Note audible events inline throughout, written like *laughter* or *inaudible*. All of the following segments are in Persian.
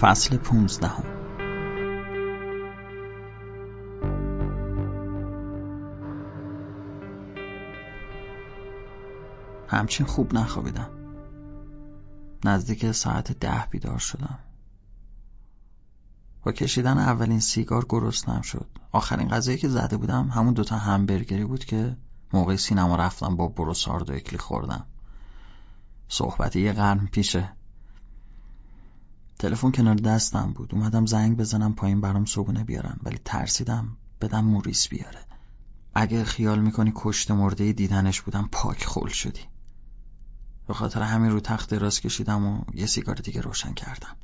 فصل پونزدهم. همچین خوب نخوابیدم. نزدیک ساعت ده بیدار شدم. با کشیدن اولین سیگار گرسنم شد. آخرین غذایی که زده بودم همون دوتا همبرگری بود که موقع سینما رفتم با بروسارد و اکلی خوردم. صحبتی یه قرن پیشه. تلفن کنار دستم بود. اومدم زنگ بزنم پایین برام صبونه بیارن. ولی ترسیدم بدم موریس بیاره. اگه خیال می‌کنی کشت مرده دیدنش بودم پاک خول شدی. به خاطر همین رو تخت دراز کشیدم و یه سیگار دیگه روشن کردم.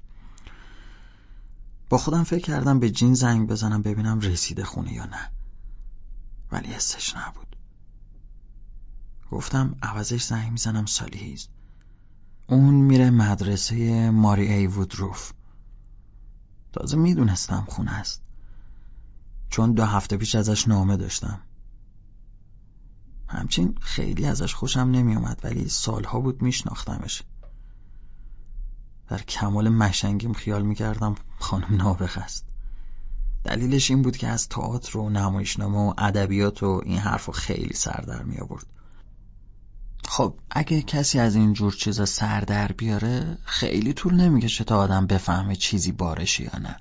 با خودم فکر کردم به جین زنگ بزنم ببینم رسیده خونه یا نه. ولی حسش نبود. گفتم عوضش زنگ می‌زنم سالیهیز اون میره مدرسه ماری ای وودروف. تازه می‌دونستم خونه است. چون دو هفته پیش ازش نامه داشتم. همچین خیلی ازش خوشم نمیومد ولی سالها بود میشناختمش. در کمال مشنگیم خیال می‌کردم خانم نابغ است. دلیلش این بود که از تئاتر و نمایشنامه و ادبیات و این حرف خیلی سر در می آورد خب اگه کسی از این جور چیزا سر در بیاره خیلی طول نمی‌کشه تا آدم بفهمه چیزی بارشی یا نه.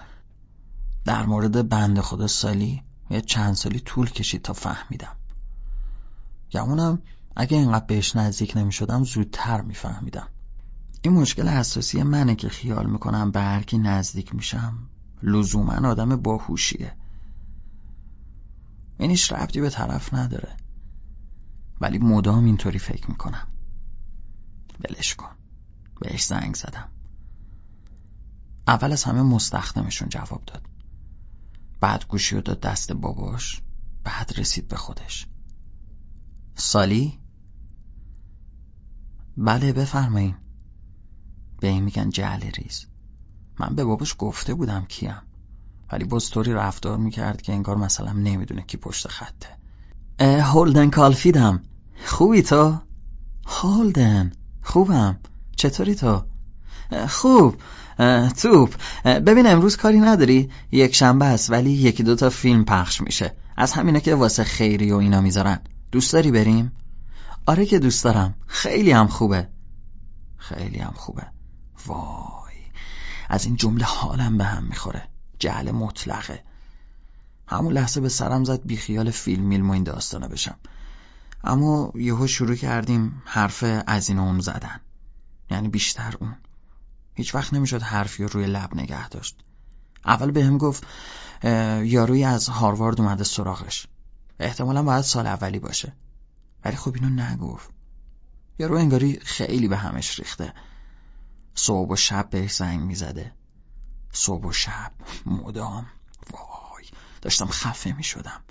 در مورد بند خدا سالی یه چند سالی طول کشید تا فهمیدم. گمونم اگه اینقدر بهش نزدیک نمی شدم زودتر میفهمیدم. این مشکل اساسی منه که خیال می‌کنم به هرکی نزدیک میشم. لزوما آدم باهوشیه. این هیچ ربطی به طرف نداره. ولی مدام اینطوری فکر می‌کنم. ولش کن. بهش زنگ زدم. اول از همه مستخدمشون جواب داد. بعد گوشی رو داد دست باباش بعد رسید به خودش. سالی؟ بله بفرمایین. به این میگن جعل ریز. من به باباش گفته بودم کیم. ولی باز طوری رفتار می‌کرد که انگار مثلا نمی‌دونه کی پشت خطه. هولدن کالفیدم. خوبی تو؟ هولدن خوبم. چطوری تو؟ خوب. توپ. ببین امروز کاری نداری. یک شنبه است ولی یکی دوتا فیلم پخش میشه. از همینه که واسه خیری و اینا می‌ذارن. دوست داری بریم؟ آره که دوست دارم. خیلی هم خوبه. خیلی هم خوبه. وای. از این جمله حالم به هم می‌خوره. جهل مطلقه. همون لحظه به سرم زد بیخیال فیلم میلم و این داستانه بشم. اما یهو شروع کردیم حرف از این اون زدن. یعنی بیشتر اون. هیچ وقت نمی‌شد حرفی رو روی لب نگه داشت. اول به هم گفت یاروی از هاروارد اومده سراغش. احتمالا باید سال اولی باشه. ولی خب اینو نگفت. یارو انگاری خیلی به همش ریخته. صبح و شب بهش زنگ می‌زده. صبح و شب. مدام. وای. داشتم خفه می‌شدم.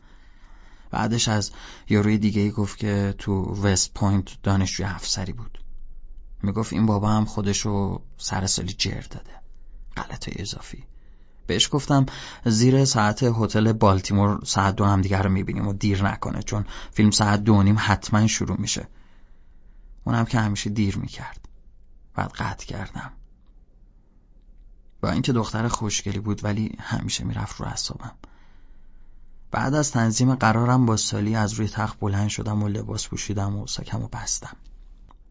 بعدش از یاروی دیگه ای گفت که تو وست پوینت دانشجوی افسری بود. می‌گفت این بابا هم خودشو سر سالی جر داده. غلط اضافی. بهش گفتم زیر ساعت هتل بالتیمور ساعت دو هم دیگر رو می‌بینیم و دیر نکنه چون فیلم ساعت دو نیم حتما شروع میشه. اونم که همیشه دیر می‌کرد. بعد قطع کردم. با اینکه دختر خوشگلی بود ولی همیشه می‌رفت رو اعصابم. بعد از تنظیم قرارم با سالی از روی تخت بلند شدم و لباس پوشیدم و سکم و بستم.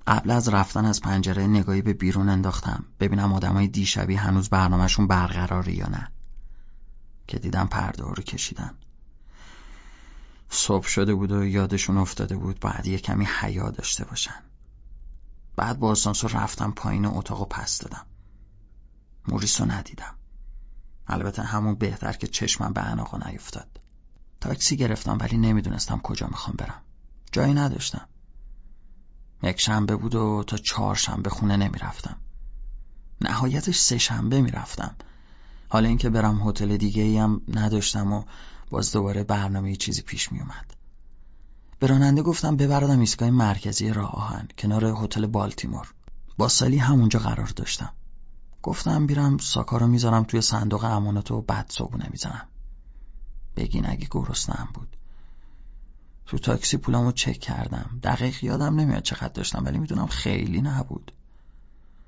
قبل از رفتن از پنجره نگاهی به بیرون انداختم. ببینم آدمای دیشبی هنوز برنامهشون برقراره یا نه. که دیدم پرده رو کشیدن. صبح شده بود و یادشون افتاده بود باید یه کمی حیا داشته باشن. بعد با آسانسور رفتم پایین اتاق و پس دادم. موریس رو ندیدم. البته همون بهتر که چشمم به اناقا نیفتاد. تاکسی گرفتم ولی نمی‌دونستم کجا می‌خوام برم. جایی نداشتم. یک شنبه بود و تا چهار شنبه خونه نمی‌رفتم. نهایتش سه شنبه می‌رفتم. حالا اینکه برم هتل دیگه ای هم نداشتم و باز دوباره برنامه چیزی پیش میومد به راننده گفتم ببردم ایستگاه مرکزی راه آهن کنار هتل بالتیمور. با سالی همونجا قرار داشتم. گفتم بیرم ساکا رو می‌ذارم توی صندوق امانات و بعد صبونه می‌زنم. بگین اگه گرسنم بود. تو تاکسی پولمو چک کردم. دقیق یادم نمیاد چقدر داشتم ولی می‌دونم خیلی نبود.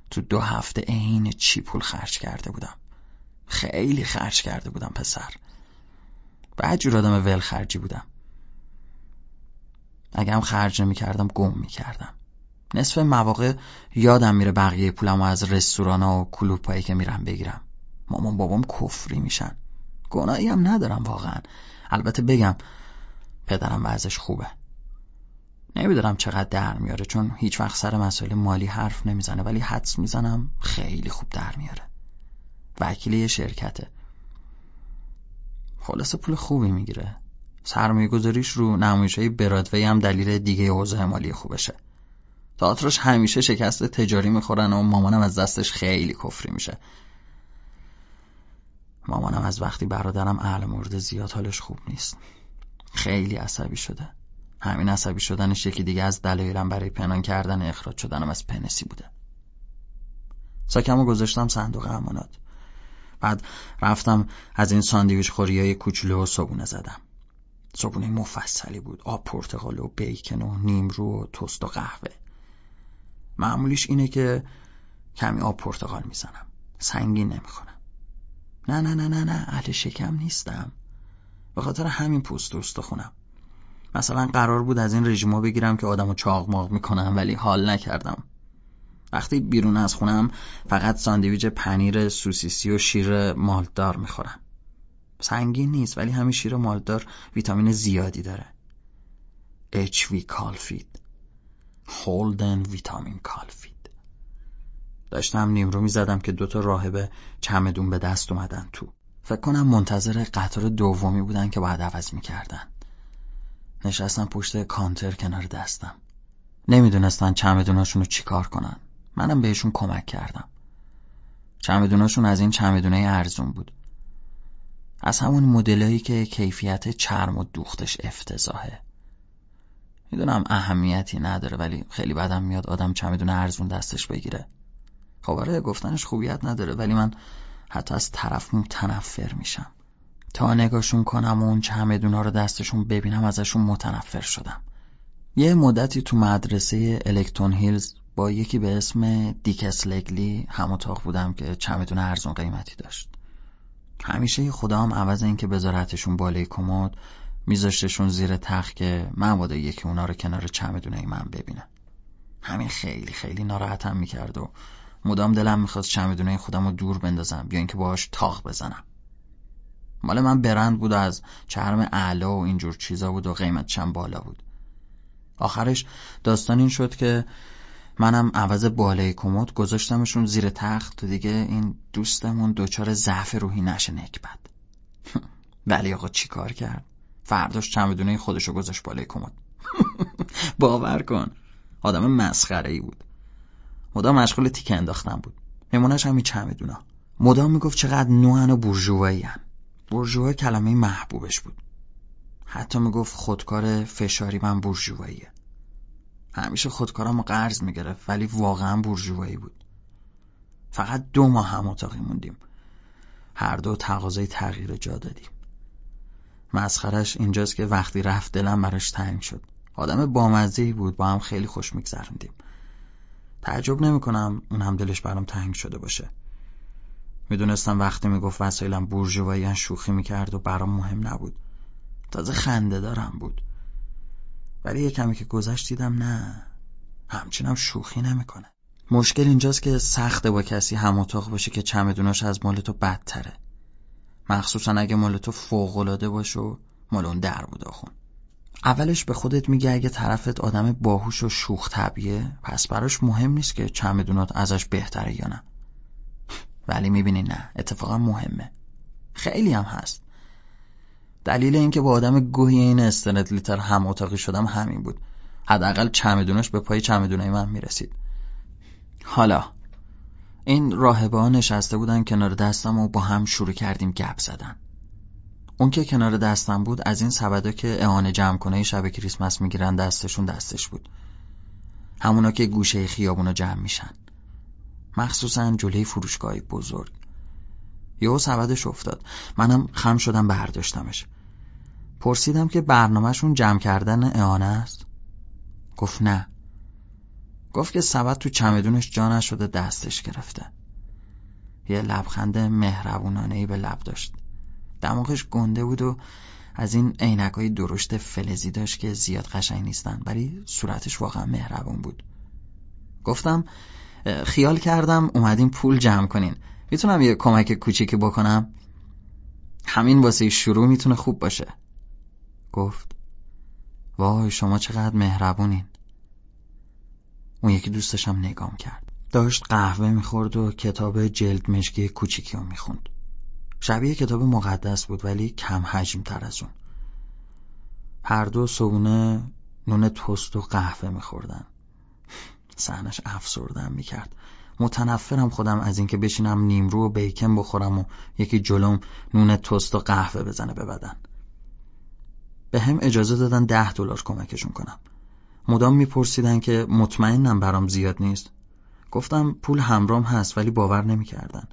تو دو هفته عین چی پول خرج کرده بودم؟ خیلی خرج کرده بودم پسر. بعد جور آدم ول خرجی بودم. اگه هم خرج نمی کردم گم می کردم نصف مواقع یادم میره بقیه پولم از رستوران و کلوپایی که میرم بگیرم. مامان بابام کفری میشن. گناهی هم ندارم واقعا. البته بگم پدرم وضعش خوبه. نمی‌دونم چقدر در میاره چون هیچ وقت سر مسائل مالی حرف نمی‌زنه ولی حدس می‌زنم خیلی خوب در میاره. وکیل یه شرکته. خلاصه پول خوبی می‌گیره. سرمایه گذاریش رو نمایش های برادوی هم دلیل دیگه اوضاع مالی خوبشه. تئاترش همیشه شکست تجاری می‌خورن و مامانم از دستش خیلی کفری میشه. مامانم از وقتی برادرم اهل مورد زیاد حالش خوب نیست. خیلی عصبی شده. همین عصبی شدنش یکی دیگه از دلایلم برای پنهان کردن اخراج شدنم از پنسی بوده. ساکمو گذاشتم صندوق امانات. بعد رفتم از این ساندویچ خوری های کوچولو و صبونه زدم. صبونه مفصلی بود. آب پرتقال و بیکن و نیمرو و توست و قهوه. معمولیش اینه که کمی آب پرتقال می‌زنم. سنگین نمی‌خونم نه نه نه نه نه اهل شکم نیستم. به خاطر همین پوست خونم. مثلا قرار بود از این رژیما بگیرم که آدمو چاق می‌کنم ولی حال نکردم. وقتی بیرون از خونم فقط ساندویچ پنیر سوسیسی و شیر مالدار می‌خورم. سنگین نیست ولی همین شیر مالدار ویتامین زیادی داره. وی کالفید. هولدن ویتامین کالفید. داشتم نیمرو می‌زدم که دوتا راهبه چمدون به دست اومدن تو. فکر کنم منتظر قطار دومی بودن که باید عوض می‌کردن. نشستم پشت کانتر کنار دستم. نمی‌دونستن چمدوناشون رو چیکار کنن. منم بهشون کمک کردم. چمدوناشون از این چمدونه ارزون بود. از همون مدلایی که کیفیت چرم و دوختش افتضاحه. می‌دونم اهمیتی نداره ولی خیلی بدم میاد آدم چمدون ارزون دستش بگیره. خب گفتنش خوبیت نداره ولی من حتی از طرف متنفر میشم. تا نگاشون کنم و اون چمدونا رو دستشون ببینم ازشون متنفر شدم. یه مدتی تو مدرسه الکتون هیلز با یکی به اسم دیکس لگلی هم اتاق بودم که چمدون ارزون قیمتی داشت. همیشه خدام عوض اینکه بذارتشون بالای کمد میذاشتشون زیر تخت که من بادا یکی اونا رو کنار چمدونه من ببینم. همین خیلی خیلی ناراحتم می‌کرد و مدام دلم می‌خواست چمدونه خودم رو دور بندازم یا اینکه باهاش تاق بزنم. مال من برند بود از چرم اعلا و اینجور چیزا بود و قیمتشم بالا بود. آخرش داستان این شد که منم عوض بالای کمد گذاشتمشون زیر تخت و دیگه این دوستمون دچار ضعف روحی نشه نکبت. *laughs* ولی آقا چی کار کرد؟ فرداش چمدونه خودشو گذاشت بالای کمد. *laughs* باور کن. آدم مسخره ای بود. مدام مشغول تیکه انداختن بود. نمونهش همین چمدونا مدام می‌گفت چقدر نوعن و بورژوایی هن. بورژوا کلمه محبوبش بود. حتی می‌گفت خودکار فشاری من بورژواییه. همیشه خودکارم قرض می‌گرفت ولی واقعا بورژوایی بود. فقط دو ماه هم اتاقی موندیم. هر دو تقاضای تغییر جا دادیم. مسخرش اینجاست که وقتی رفت دلم براش تنگ شد. آدم بامزهی بود با هم خیلی خوش میگذرندیم تعجب نمی‌کنم اون هم دلش برام تنگ شده باشه. می‌دونستم وقتی می‌گفت وسایلم بورژوایی شوخی می‌کرد و برام مهم نبود. تازه خنده دارم بود. ولی یه کمی که گذشت دیدم نه همچنم شوخی نمی‌کنه. مشکل اینجاست که سخته با کسی هم اتاق باشه که چمدوناش از مال تو بدتره. مخصوصا اگه مال تو فوقالعاده باشه و مال اون در بود آخون اولش به خودت میگه اگه طرفت آدم باهوش و شوخ طبیعه پس براش مهم نیست که چمدونات ازش بهتره یا نه. ولی می‌بینی نه اتفاقا مهمه. خیلی هم هست. دلیل اینکه با آدم گوهی این استنت لیتر هم اتاقی شدم همین بود. حداقل چمدونش به پای چمدونه من می‌رسید. حالا این راهبه ها نشسته بودن کنار دستم و با هم شروع کردیم گپ زدن. اون که کنار دستم بود از این سبدا که اعانه جمع کنه شب کریسمس می‌گیرن دستشون دستش بود. همونا که گوشه خیابونو جمع میشن. مخصوصا جلوی فروشگاهی بزرگ. یهو سبدش افتاد. منم خم شدم برداشتمش. پرسیدم که برنامهشون جمع کردن اعانه است؟ گفت نه. گفت که سبد تو چمدونش جا نشده دستش گرفته. یه لبخند مهربونانه به لب داشت. دماغش گنده بود و از این عینک های درشت فلزی داشت که زیاد قشنگ نیستن ولی صورتش واقعا مهربون بود. گفتم خیال کردم اومدیم پول جمع کنین. می‌تونم یه کمک کوچیکی بکنم؟ همین واسه شروع می‌تونه خوب باشه. گفت وای شما چقدر مهربونین. اون یکی دوستشم نگام کرد. داشت قهوه می‌خورد و کتاب جلد مشکی کوچیکی رو می‌خوند. شبیه کتاب مقدس بود ولی کم حجم تر از اون. هر دو صبونه نون توست و قهوه میخوردن. سحنش افسردم می‌کرد. متنفرم خودم از اینکه بشینم نیمرو و بیکن بخورم و یکی جلوم نون توست و قهوه بزنه به بدن. به هم اجازه دادن ده دلار کمکشون کنم. مدام میپرسیدن که مطمئنم برام زیاد نیست. گفتم پول همرام هست ولی باور نمی‌کردن.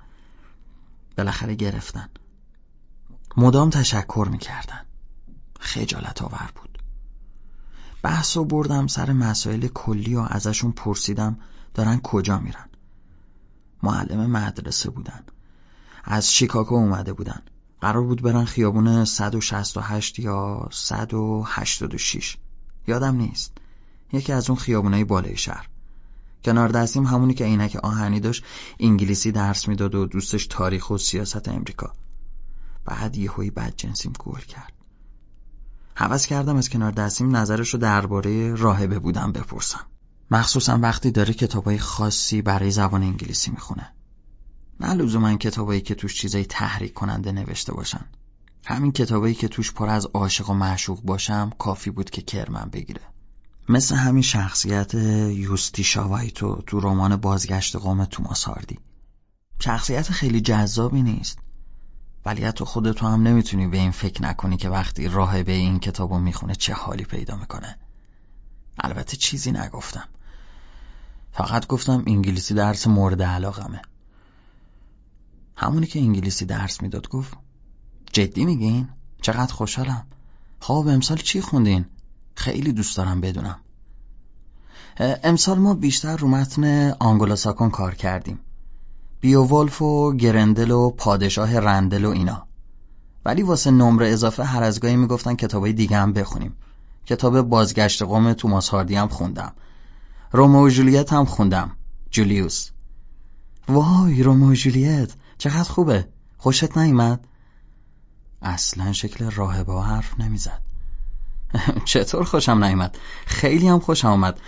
بالاخره گرفتن. مدام تشکر می‌کردن. خجالت آور بود. بحث و بردم سر مسائل کلی و ازشون پرسیدم دارن کجا میرن. معلم مدرسه بودن. از شیکاگو اومده بودن. قرار بود برن خیابون 168 یا 186 یادم نیست. یکی از اون خیابونای بالای شهر. کنار دستیم همونی که عینک آهنی داشت انگلیسی درس می‌داد و دوستش تاریخ و سیاست امریکا. بعد یهویی بد جنسیم گول کرد. حوض کردم از کنار دستیم نظرش رو درباره راهبه بودم بپرسم. مخصوصا وقتی داره کتابای خاصی برای زبان انگلیسی می‌خونه. نه لزوما کتابایی که توش چیزای تحریک کننده نوشته باشن. همین کتابایی که توش پر از عاشق و معشوق باشم کافی بود که کرمم بگیره. مثل همین شخصیت یوستی شاوایتو تو رمان بازگشت قوم توماس هاردی. شخصیت خیلی جذابی نیست. ولی حتی خودتو هم نمی‌تونی به این فکر نکنی که وقتی راهبه این کتابو می‌خونه چه حالی پیدا می‌کنه. البته چیزی نگفتم. فقط گفتم انگلیسی درس مورد علاقمه. همونی که انگلیسی درس می‌داد گفت جدی میگین؟ چقدر خوشحالم. خب امسال چی خوندین؟ خیلی دوست دارم بدونم. امسال ما بیشتر رو متن آنگلوساکون کار کردیم. بیوولف و گرندل و پادشاه رندل و اینا. ولی واسه نمره اضافه هر از گاهی می‌گفتن کتابای دیگه هم بخونیم. کتاب بازگشت قوم توماس هاردی هم خوندم. رومو و جولیت هم خوندم. جولیوس. وای رومو و جولیت. چقدر خوبه. خوشت نیمد اصلا شکل راهبه حرف نمی‌زد. *laughs* چطور خوشم نیامد خیلی هم خوشم آمد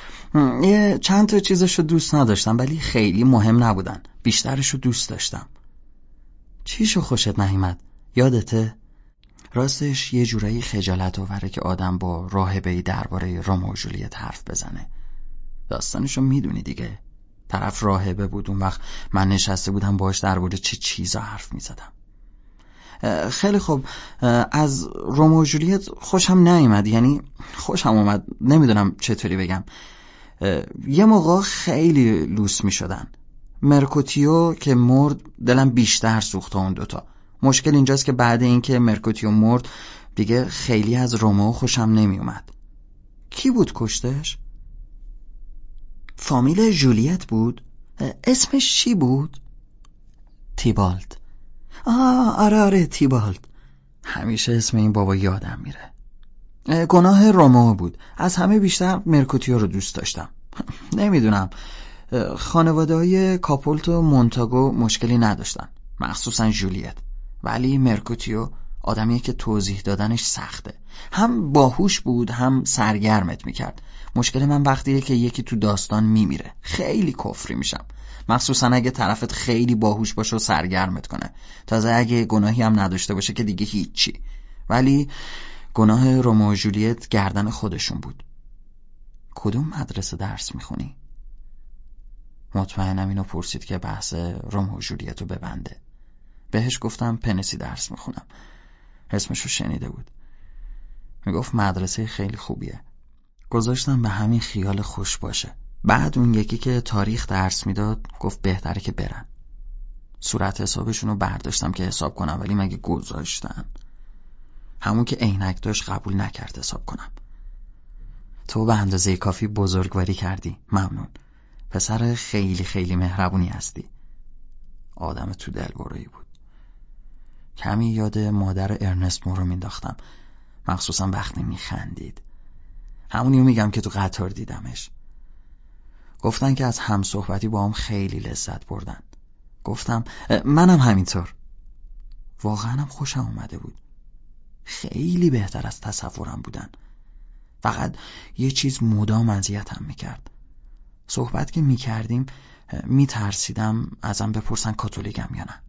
یه چند تا چیزشو دوست نداشتم ولی خیلی مهم نبودن. بیشترشو دوست داشتم. چیشو خوشت نیامد یادته؟ راستش یه جورایی خجالت آوره که آدم با راهبه درباره رومو و جولیت حرف بزنه. داستانشو می‌دونی دیگه. طرف راهبه بود اون وقت من نشسته بودم باش درباره چه چیزا حرف می‌زدم. خیلی خوب. از رومو جولیت خوشم نیومد. یعنی خوشم اومد. نمی‌دونم چطوری بگم. یه موقع خیلی لوس می شدن مرکوتیو که مرد دلم بیشتر سوخته اون دوتا. مشکل اینجاست که بعد اینکه مرکوتیو مرد دیگه خیلی از رومو خوشم نمی اومد کی بود کشتش؟ فامیل جولیت بود؟ اسمش چی بود؟ تیبالد. آه آره آره تیبالد همیشه اسم این بابا یادم میره. گناه رومو بود. از همه بیشتر مرکوتیو رو دوست داشتم. *laughs* نمی‌دونم. خانواده های کاپولت و مونتاگو مشکلی نداشتن. مخصوصا جولیت. ولی مرکوتیو آدمیه که توضیح دادنش سخته. هم باهوش بود هم سرگرمت می‌کرد. مشکل من وقتیه که یکی تو داستان میمیره. خیلی کفری میشم. مخصوصا اگه طرفت خیلی باهوش باشه و سرگرمت کنه. تازه اگه گناهی هم نداشته باشه که دیگه هیچی. ولی گناه رومو و جولیت گردن خودشون بود. کدوم مدرسه درس می‌خونی؟ مطمئنم اینو پرسید که بحث رومو و جولیت رو ببنده. بهش گفتم پنسی درس می‌خونم. اسمشو شنیده بود. می‌گفت مدرسه خیلی خوبیه. گذاشتم به همین خیال خوش باشه. بعد اون یکی که تاریخ درس می‌داد گفت بهتره که برن صورت حسابشون رو برداشتم که حساب کنم ولی مگه گذاشتن؟ همون که عینک داشت قبول نکرد حساب کنم. تو به اندازه کافی بزرگواری کردی. ممنون. پسر خیلی خیلی مهربونی هستی. آدم تو دلبرویی بود. کمی یاد مادر ارنست مو رو مینداختم مخصوصا وقتی میخندید. همونیو میگم که تو قطار دیدمش. گفتن که از همصحبتی با هم خیلی لذت بردن. گفتم منم همینطور. واقعا هم خوشم اومده بود. خیلی بهتر از تصورم بودن. فقط یه چیز مدام اذیتم می‌کرد. صحبت که می‌کردیم میترسیدم ازم بپرسن کاتولیکم یا نه.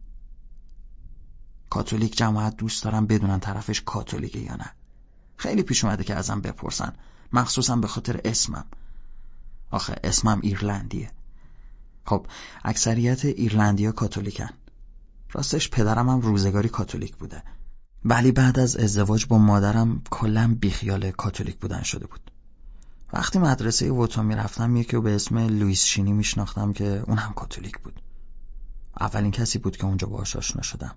کاتولیک جماعت دوست دارم بدونن طرفش کاتولیکه یا نه. خیلی پیش اومده که ازم بپرسن. مخصوصا به خاطر اسمم. آخه اسمم ایرلندیه. خب اکثریت ایرلندیا کاتولیکن. راستش پدرم هم روزگاری کاتولیک بوده. ولی بعد از ازدواج با مادرم کلا بیخیال کاتولیک بودن شده بود. وقتی مدرسه ووتا می‌رفتم یکی به اسم لوئیس شینی میشناختم که اون هم کاتولیک بود. اولین کسی بود که اونجا باهاش آشنا شدم.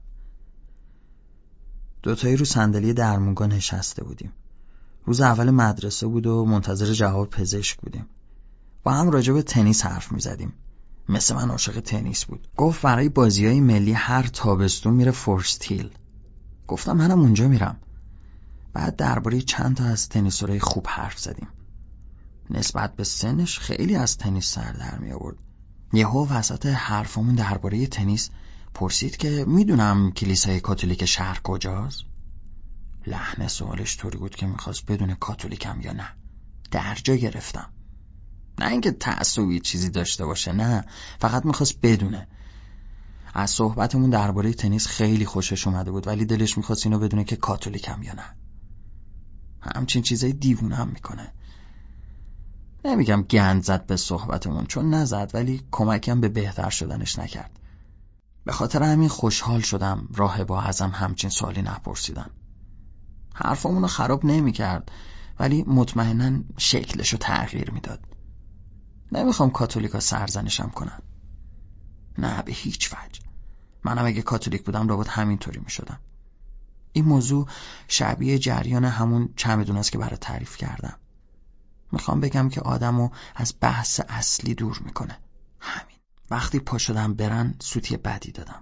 دوتایی رو صندلی درمونگا نشسته بودیم. روز اول مدرسه بود و منتظر جواب پزشک بودیم. با هم راجع به تنیس حرف می‌زدیم. مثل من عاشق تنیس بود. گفت برای بازی های ملی هر تابستون میره فورستیل گفتم منم اونجا میرم. بعد درباره چند تا از تنیسورای خوب حرف زدیم. نسبت به سنش خیلی از تنیس سر در می آورد. یهو وسط حرفمون درباره تنیس پرسید که می‌دونم کلیسای کاتولیک شهر کجاست؟ لحن سوالش طوری بود که می‌خواست بدون کاتولیکم یا نه. درجا گرفتم. نه اینکه تعصبی چیزی داشته باشه نه. فقط می‌خواست بدونه. از صحبتمون درباره تنیس خیلی خوشش اومده بود ولی دلش می‌خواست اینو بدونه که کاتولیکم یا نه. همچین چیزای دیوونه هم می‌کنه. نمیگم گند زد به صحبتمون چون نزد ولی کمکم به بهتر شدنش نکرد. به خاطر همین خوشحال شدم راه با ازم همچین سوالی نپرسیدن حرفمون خراب نمی‌کرد ولی مطمئنا شکلش رو تغییر می‌داد. نمی‌خوام کاتولیکا سرزنشم کنن نه به هیچ وجه. منم اگه کاتولیک بودم رابط همینطوری می‌شدم. این موضوع شبیه جریان همون چمدون است که برای تعریف کردم. می‌خوام بگم که آدمو از بحث اصلی دور می‌کنه. همین. وقتی پا شدم برن سوتی بدی دادم.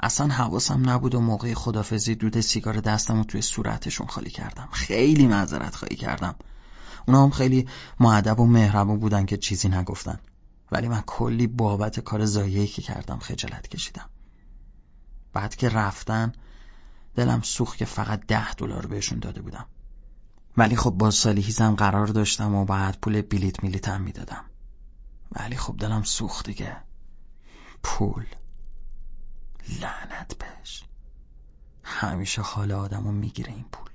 اصلا حواسم نبود و موقع خدافزی دود سیگار دستم رو توی صورتشون خالی کردم. خیلی معذرت خواهی کردم. اونا هم خیلی معدب و مهربون بودن که چیزی نگفتن. ولی من کلی بابت کار زایهی که کردم خجالت کشیدم. بعد که رفتن دلم سوخت که فقط ده دلار بهشون داده بودم. ولی خب با سالیهیزم قرار داشتم و بعد پول بلیت میلیتم می‌دادم. ولی خب دلم سوخت دیگه. پول. لعنت بهش. همیشه حال آدمو می‌گیره این پول.